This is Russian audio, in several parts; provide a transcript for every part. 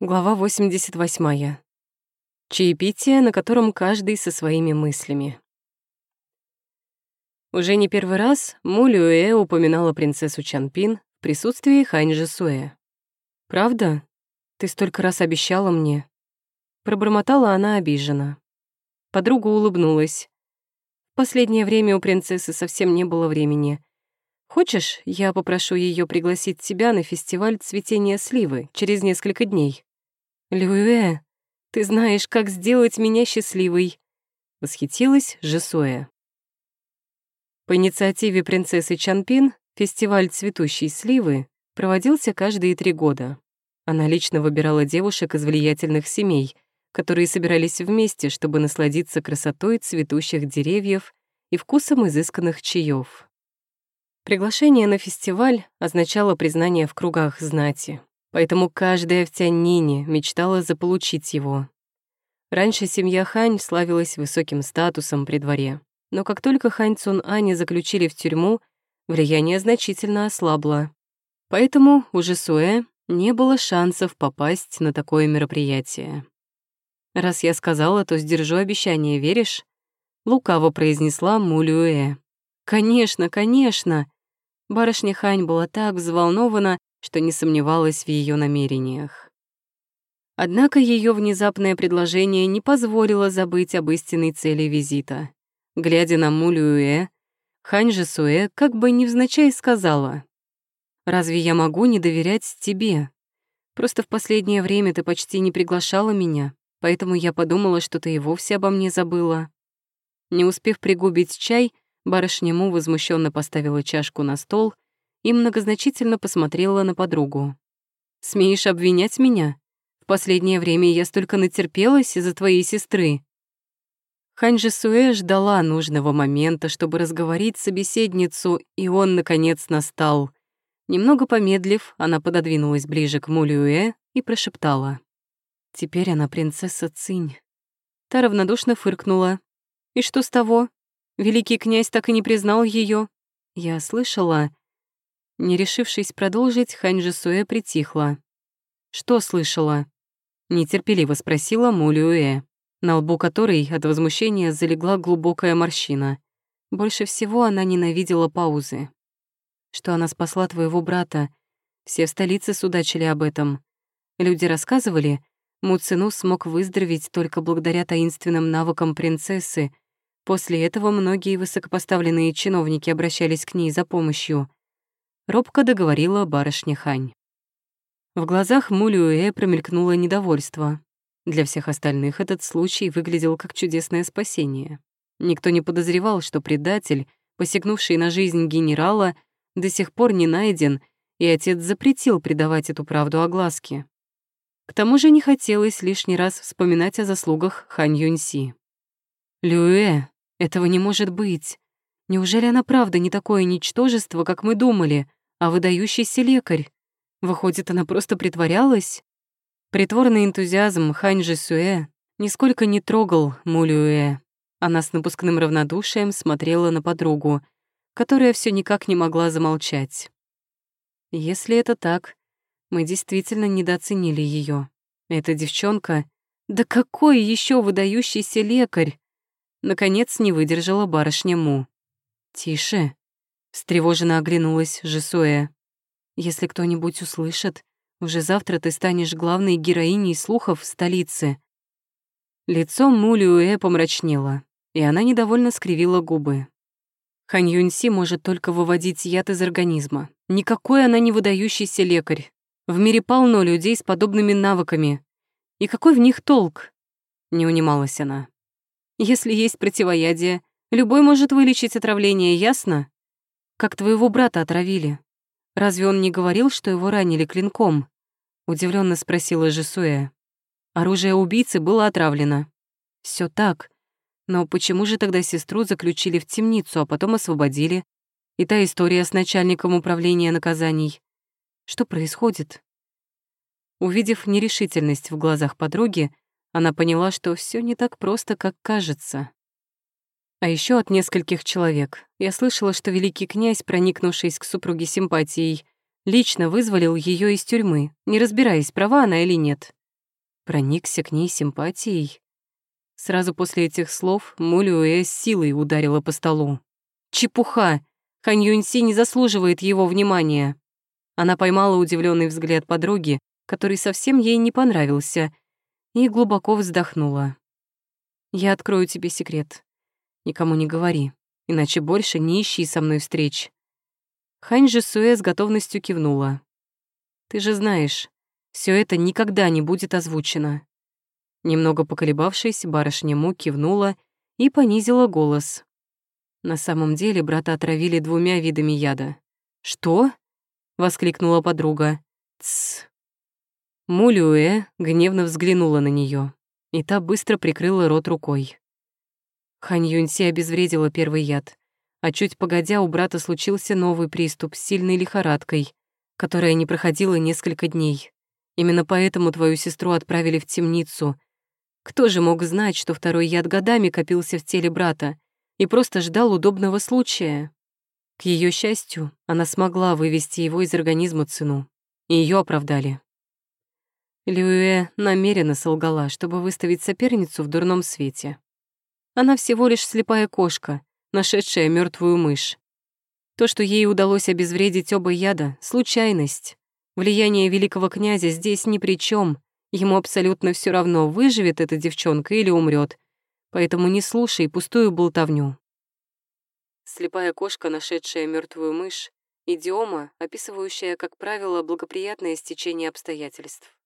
Глава 88. Чаепитие, на котором каждый со своими мыслями. Уже не первый раз Му Люэ упоминала принцессу Чанпин в присутствии Хань Жисуэ. «Правда? Ты столько раз обещала мне?» Пробормотала она обиженно. Подруга улыбнулась. В последнее время у принцессы совсем не было времени. «Хочешь, я попрошу ее пригласить тебя на фестиваль цветения сливы через несколько дней?» «Люэ, ты знаешь, как сделать меня счастливой!» — восхитилась Жесуэ. По инициативе принцессы Чанпин фестиваль цветущей сливы проводился каждые три года. Она лично выбирала девушек из влиятельных семей, которые собирались вместе, чтобы насладиться красотой цветущих деревьев и вкусом изысканных чаев. Приглашение на фестиваль означало признание в кругах знати поэтому каждая в мечтала заполучить его. Раньше семья Хань славилась высоким статусом при дворе, но как только Хань Цун Ани заключили в тюрьму, влияние значительно ослабло. Поэтому у Жисуэ не было шансов попасть на такое мероприятие. «Раз я сказала, то сдержу обещание, веришь?» Лукаво произнесла Мулюэ. «Конечно, конечно!» Барышня Хань была так взволнована, что не сомневалась в ее намерениях. Однако ее внезапное предложение не позволило забыть об истинной цели визита. Глядя на Мулюэ, Хань Жесуэ как бы невзначай сказала, «Разве я могу не доверять тебе? Просто в последнее время ты почти не приглашала меня, поэтому я подумала, что ты и вовсе обо мне забыла». Не успев пригубить чай, барышня Му возмущенно поставила чашку на стол — и многозначительно посмотрела на подругу. «Смеешь обвинять меня? В последнее время я столько натерпелась из-за твоей сестры». Хань Суэ ждала нужного момента, чтобы разговорить собеседницу, и он, наконец, настал. Немного помедлив, она пододвинулась ближе к Мулюэ и прошептала. «Теперь она принцесса Цинь». Та равнодушно фыркнула. «И что с того? Великий князь так и не признал ее. Я слышала, не решившись продолжить, Хань Жисуэ притихла. «Что слышала?» — нетерпеливо спросила Мулюэ, на лбу которой от возмущения залегла глубокая морщина. Больше всего она ненавидела паузы. «Что она спасла твоего брата. Все в столице судачили об этом. Люди рассказывали, Муцину смог выздороветь только благодаря таинственным навыкам принцессы. После этого многие высокопоставленные чиновники обращались к ней за помощью робко договорила барышня Хань. В глазах Мулюэ промелькнуло недовольство. Для всех остальных этот случай выглядел как чудесное спасение. Никто не подозревал, что предатель, посягнувший на жизнь генерала, до сих пор не найден, и отец запретил придавать эту правду огласке. К тому же не хотелось лишний раз вспоминать о заслугах Хань Юньси. «Люэ, этого не может быть. Неужели она правда не такое ничтожество, как мы думали?» А выдающийся лекарь. Выходит, она просто притворялась? Притворный энтузиазм Хань Жисуэ нисколько не трогал Мулюэ. Она с напускным равнодушием смотрела на подругу, которая все никак не могла замолчать. Если это так, мы действительно недооценили ее. Эта девчонка... Да какой еще выдающийся лекарь! Наконец не выдержала барышня Му. «Тише», Встревоженно оглянулась Жесуэ. «Если кто-нибудь услышит, уже завтра ты станешь главной героиней слухов в столице». Лицо Мулюэ помрачнело, и она недовольно скривила губы. Хань Юньси может только выводить яд из организма. Никакой она не выдающийся лекарь. В мире полно людей с подобными навыками. И какой в них толк? Не унималась она. Если есть противоядие, любой может вылечить отравление, ясно? Как твоего брата отравили. Разве он не говорил, что его ранили клинком?» Удивленно спросила Жесуэ. Оружие убийцы было отравлено. Все так. Но почему же тогда сестру заключили в темницу, а потом освободили? И та история с начальником управления наказаний. Что происходит? Увидев нерешительность в глазах подруги, она поняла, что все не так просто, как кажется. А еще от нескольких человек. Я слышала, что великий князь, проникнувшись к супруге симпатией, лично вызволил ее из тюрьмы, не разбираясь, права она или нет. проникся к ней симпатией. Сразу после этих слов Мулюэ с силой ударила по столу. «Чепуха! Хань Юньси не заслуживает его внимания!» Она поймала удивленный взгляд подруги, который совсем ей не понравился, и глубоко вздохнула. «Я открою тебе секрет. Никому не говори, иначе больше не ищи со мной встреч». Хань же с готовностью кивнула. «Ты же знаешь, все это никогда не будет озвучено». Немного поколебавшись, барышня Му кивнула и понизила голос. На самом деле брата отравили двумя видами яда. «Что?» — воскликнула подруга. «Тсс». Мулюэ гневно взглянула на нее, и та быстро прикрыла рот рукой. Хань Юньси обезвредила первый яд, а чуть погодя у брата случился новый приступ с сильной лихорадкой, которая не проходила несколько дней. Именно поэтому твою сестру отправили в темницу. Кто же мог знать, что второй яд годами копился в теле брата и просто ждал удобного случая? К ее счастью, она смогла вывести его из организма цену, и ее оправдали. Люэ намеренно солгала, чтобы выставить соперницу в дурном свете. Она всего лишь слепая кошка, нашедшая мертвую мышь. То, что ей удалось обезвредить оба яда — случайность. Влияние великого князя здесь ни при чем. Ему абсолютно все равно, выживет эта девчонка или умрет. Поэтому не слушай пустую болтовню. Слепая кошка, нашедшая мертвую мышь, идиома, описывающая, как правило, благоприятное стечение обстоятельств.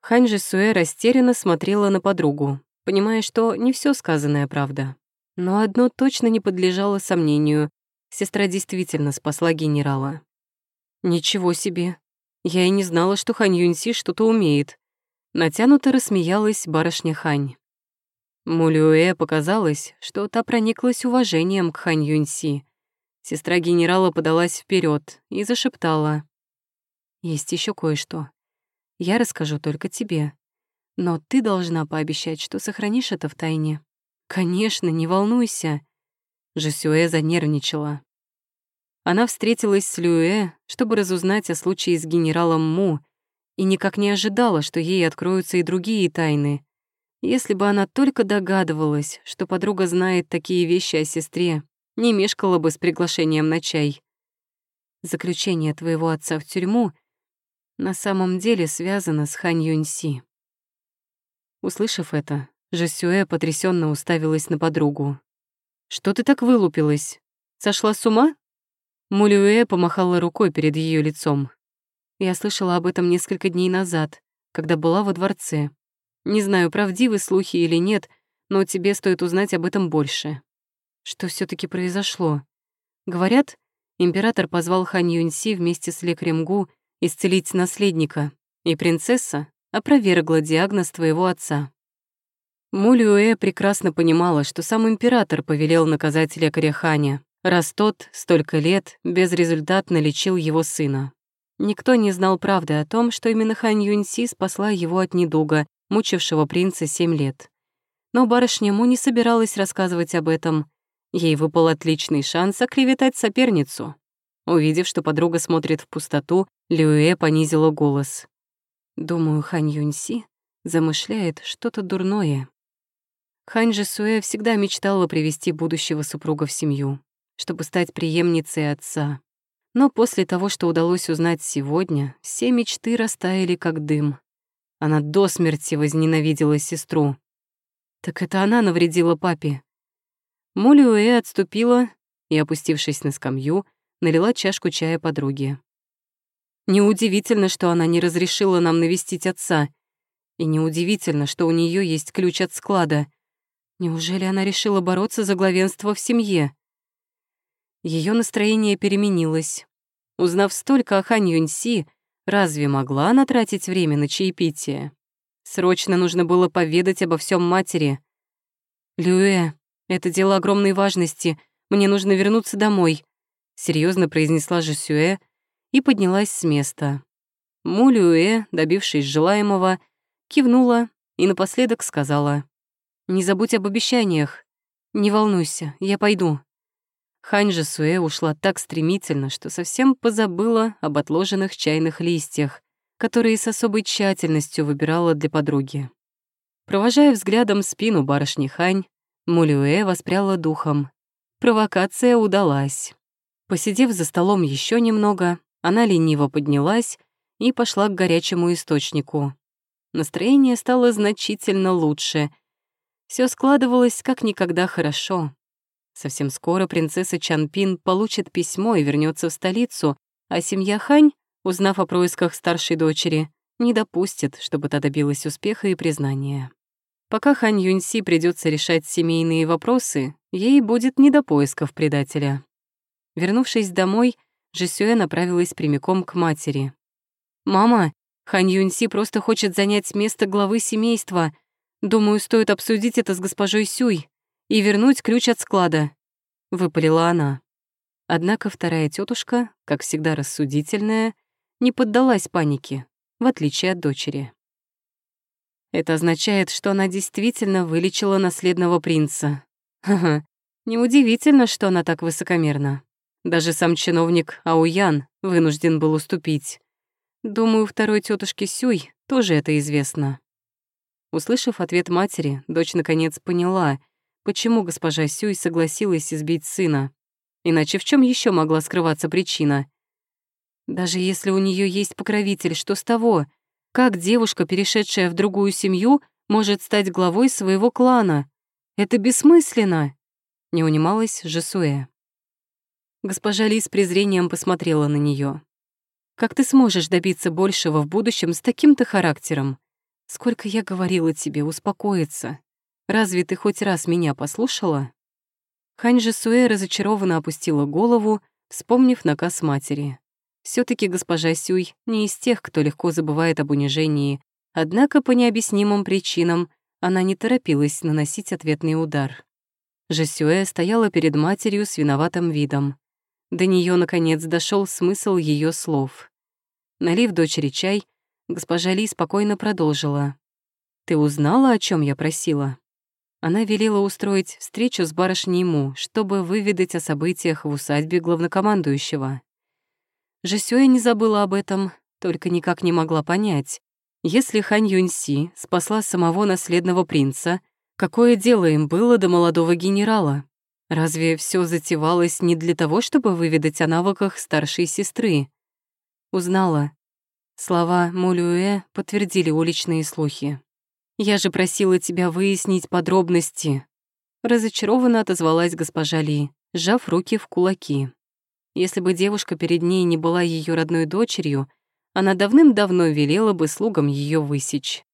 Хань Суэ растерянно смотрела на подругу, понимая, что не все сказанное правда. Но одно точно не подлежало сомнению. Сестра действительно спасла генерала. «Ничего себе! Я и не знала, что Хань Юньси что-то умеет». Натянуто рассмеялась барышня Хань. Мулюэ показалось, что та прониклась уважением к Хань Юньси. Сестра генерала подалась вперед и зашептала. «Есть еще кое-что. Я расскажу только тебе. Но ты должна пообещать, что сохранишь это в тайне». «Конечно, не волнуйся». Жесюэ занервничала. Она встретилась с Люэ, чтобы разузнать о случае с генералом Му, и никак не ожидала, что ей откроются и другие тайны. Если бы она только догадывалась, что подруга знает такие вещи о сестре, не мешкала бы с приглашением на чай. Заключение твоего отца в тюрьму на самом деле связано с Хань Юньси. Услышав это, Жесюэ потрясенно уставилась на подругу. «Что ты так вылупилась? Сошла с ума?» Мулюэ помахала рукой перед ее лицом. Я слышала об этом несколько дней назад, когда была во дворце. Не знаю, правдивы слухи или нет, но тебе стоит узнать об этом больше. Что все таки произошло? Говорят, император позвал Хань Юньси вместе с лекарем Гу исцелить наследника, и принцесса опровергла диагноз твоего отца. Мулюэ прекрасно понимала, что сам император повелел наказать лекаря Ханя, раз тот столько лет безрезультатно лечил его сына. Никто не знал правды о том, что именно Хань Юньси спасла его от недуга, мучившего принца семь лет. Но барышня Му не собиралась рассказывать об этом. Ей выпал отличный шанс оклеветать соперницу. Увидев, что подруга смотрит в пустоту, Люэ понизила голос. «Думаю, Хань Юньси замышляет что-то дурное». Хань же Суэ всегда мечтала привести будущего супруга в семью чтобы стать преемницей отца. Но после того, что удалось узнать сегодня, все мечты растаяли как дым. Она до смерти возненавидела сестру. Так это она навредила папе. Молли отступила и, опустившись на скамью, налила чашку чая подруге. Неудивительно, что она не разрешила нам навестить отца. И неудивительно, что у нее есть ключ от склада. Неужели она решила бороться за главенство в семье? Ее настроение переменилось. Узнав столько о Хань Юньси, разве могла она тратить время на чаепитие? Срочно нужно было поведать обо всем матери. «Люэ, это дело огромной важности. Мне нужно вернуться домой», — серьезно произнесла Жесюэ и поднялась с места. Му Люэ, добившись желаемого, кивнула и напоследок сказала. «Не забудь об обещаниях. Не волнуйся, я пойду». Хань же Суэ ушла так стремительно, что совсем позабыла об отложенных чайных листьях, которые с особой тщательностью выбирала для подруги. Провожая взглядом спину барышни Хань, Мулюэ воспряла духом. Провокация удалась. Посидев за столом еще немного, она лениво поднялась и пошла к горячему источнику. Настроение стало значительно лучше. Все складывалось как никогда хорошо. Совсем скоро принцесса Чанпин получит письмо и вернется в столицу, а семья Хань, узнав о происках старшей дочери, не допустит, чтобы та добилась успеха и признания. Пока Хань Юньси придется решать семейные вопросы, ей будет не до поисков предателя. Вернувшись домой, Жесюэ направилась прямиком к матери. «Мама, Хань Юньси просто хочет занять место главы семейства. Думаю, стоит обсудить это с госпожой Сюй и вернуть ключ от склада», — выпалила она. Однако вторая тетушка, как всегда рассудительная, не поддалась панике, в отличие от дочери. Это означает, что она действительно вылечила наследного принца. Ха-ха, неудивительно, что она так высокомерна. Даже сам чиновник Ауян вынужден был уступить. Думаю, второй тетушке Сюй тоже это известно. Услышав ответ матери, дочь наконец поняла, почему госпожа Сюй согласилась избить сына. Иначе в чем еще могла скрываться причина? Даже если у нее есть покровитель, что с того? Как девушка, перешедшая в другую семью, может стать главой своего клана? Это бессмысленно!» Не унималась Жесуэ. Госпожа Ли с презрением посмотрела на нее. «Как ты сможешь добиться большего в будущем с таким-то характером? Сколько я говорила тебе успокоиться. Разве ты хоть раз меня послушала?» Хань Жесуэ разочарованно опустила голову, вспомнив наказ матери все таки госпожа Сюй не из тех, кто легко забывает об унижении, однако по необъяснимым причинам она не торопилась наносить ответный удар. Жесюэ стояла перед матерью с виноватым видом. До нее наконец дошел смысл ее слов. Налив дочери чай, госпожа Ли спокойно продолжила. «Ты узнала, о чем я просила?» Она велела устроить встречу с барышней Му, чтобы выведать о событиях в усадьбе главнокомандующего. Жесюэ не забыла об этом, только никак не могла понять. Если Хань Юньси спасла самого наследного принца, какое дело им было до молодого генерала? Разве все затевалось не для того, чтобы выведать о навыках старшей сестры? Узнала. Слова Мулюэ подтвердили уличные слухи. «Я же просила тебя выяснить подробности», разочарованно отозвалась госпожа Ли, сжав руки в кулаки. Если бы девушка перед ней не была ее родной дочерью, она давным-давно велела бы слугам ее высечь.